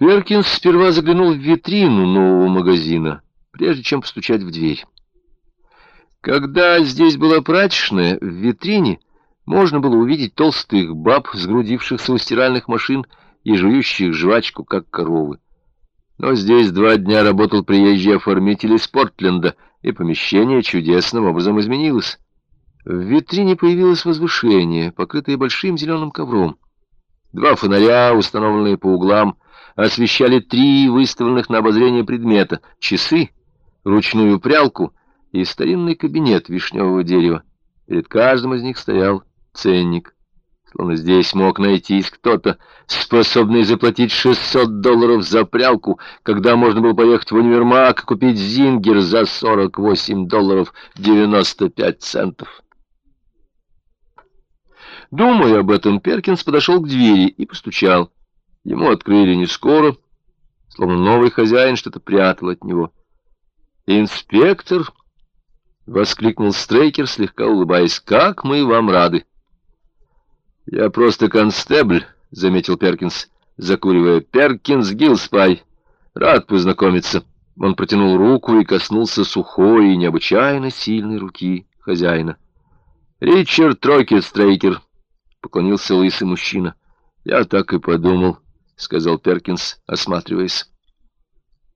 Перкинс сперва заглянул в витрину нового магазина, прежде чем постучать в дверь. Когда здесь была прачечная, в витрине можно было увидеть толстых баб, сгрудившихся у стиральных машин и жующих жвачку, как коровы. Но здесь два дня работал приезжий оформитель из Портленда, и помещение чудесным образом изменилось. В витрине появилось возвышение, покрытое большим зеленым ковром. Два фонаря, установленные по углам, освещали три выставленных на обозрение предмета — часы, ручную прялку и старинный кабинет вишневого дерева. Перед каждым из них стоял ценник. Словно здесь мог найтись кто-то, способный заплатить 600 долларов за прялку, когда можно было поехать в универмаг и купить зингер за 48 долларов 95 центов. Думая об этом, Перкинс подошел к двери и постучал. Ему открыли не скоро, словно новый хозяин что-то прятал от него. «Инспектор!» — воскликнул Стрейкер, слегка улыбаясь. «Как мы вам рады!» «Я просто констебль», — заметил Перкинс, закуривая. «Перкинс Гилспай. Рад познакомиться». Он протянул руку и коснулся сухой и необычайно сильной руки хозяина. «Ричард Трокет Стрейкер», — поклонился лысый мужчина. «Я так и подумал». — сказал Перкинс, осматриваясь.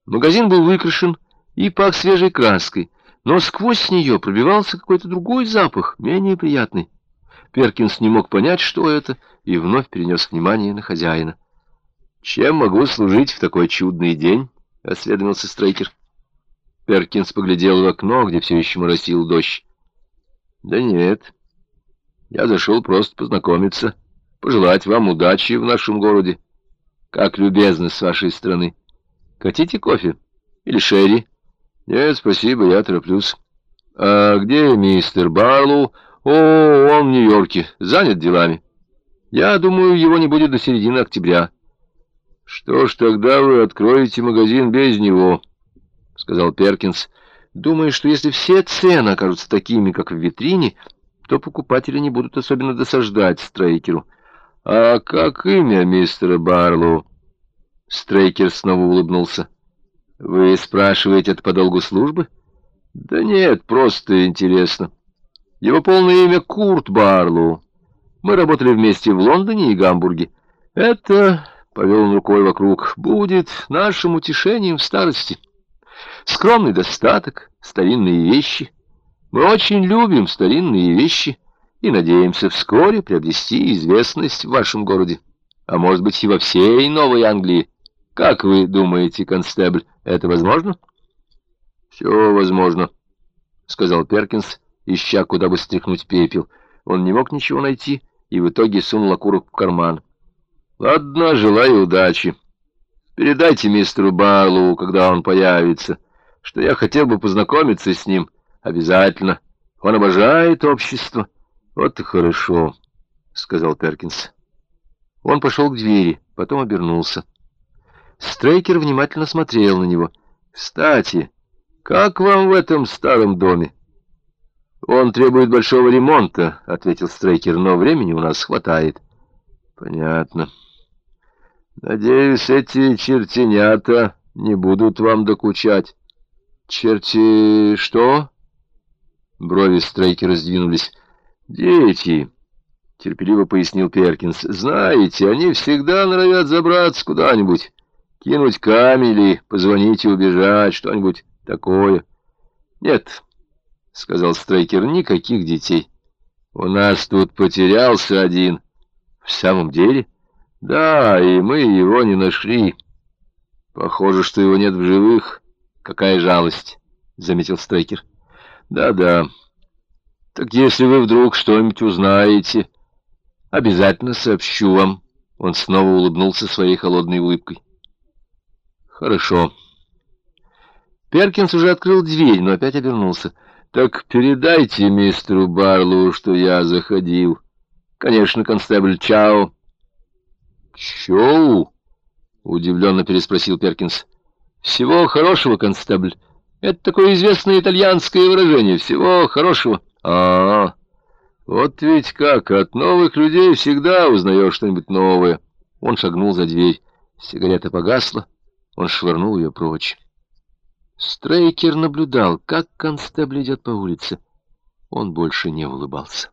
Магазин был выкрашен и пах свежей краской, но сквозь нее пробивался какой-то другой запах, менее приятный. Перкинс не мог понять, что это, и вновь перенес внимание на хозяина. «Чем могу служить в такой чудный день?» — осведомился Стрейкер. Перкинс поглядел в окно, где все еще моросил дождь. «Да нет, я зашел просто познакомиться, пожелать вам удачи в нашем городе. Как любезно с вашей стороны. Хотите кофе? Или шерри? Нет, спасибо, я тороплюсь. А где мистер Барлоу? О, он в Нью-Йорке, занят делами. Я думаю, его не будет до середины октября. Что ж, тогда вы откроете магазин без него, сказал Перкинс, думая, что если все цены окажутся такими, как в витрине, то покупатели не будут особенно досаждать Стрейкеру. «А как имя мистера Барлоу?» Стрейкер снова улыбнулся. «Вы спрашиваете это по долгу службы?» «Да нет, просто интересно. Его полное имя Курт Барлоу. Мы работали вместе в Лондоне и Гамбурге. Это, — повел он рукой вокруг, — будет нашим утешением в старости. Скромный достаток, старинные вещи. Мы очень любим старинные вещи» и надеемся вскоре приобрести известность в вашем городе, а может быть и во всей Новой Англии. Как вы думаете, констебль, это возможно? — Все возможно, — сказал Перкинс, ища, куда бы стряхнуть пепел. Он не мог ничего найти и в итоге сунул окурок в карман. — Ладно, желаю удачи. Передайте мистеру Барлоу, когда он появится, что я хотел бы познакомиться с ним обязательно. Он обожает общество. — «Вот и хорошо», — сказал Перкинс. Он пошел к двери, потом обернулся. Стрейкер внимательно смотрел на него. «Кстати, как вам в этом старом доме?» «Он требует большого ремонта», — ответил Стрейкер, — «но времени у нас хватает». «Понятно. Надеюсь, эти чертенята не будут вам докучать». «Черти... что?» Брови Стрейкера сдвинулись. «Дети», — терпеливо пояснил Перкинс, — «знаете, они всегда норовят забраться куда-нибудь, кинуть камень или позвонить и убежать, что-нибудь такое». «Нет», — сказал Стрейкер, — «никаких детей. У нас тут потерялся один». «В самом деле?» «Да, и мы его не нашли. Похоже, что его нет в живых. Какая жалость», — заметил Стрейкер. «Да-да». Так если вы вдруг что-нибудь узнаете, обязательно сообщу вам. Он снова улыбнулся своей холодной улыбкой. Хорошо. Перкинс уже открыл дверь, но опять обернулся. Так передайте мистеру Барлоу, что я заходил. Конечно, констебль Чао. Чоу? Удивленно переспросил Перкинс. Всего хорошего, констебль. Это такое известное итальянское выражение. Всего хорошего. А, вот ведь как, от новых людей всегда узнаешь что-нибудь новое. Он шагнул за дверь. Сигарета погасла, он швырнул ее прочь. Стрейкер наблюдал, как констебль идет по улице. Он больше не улыбался.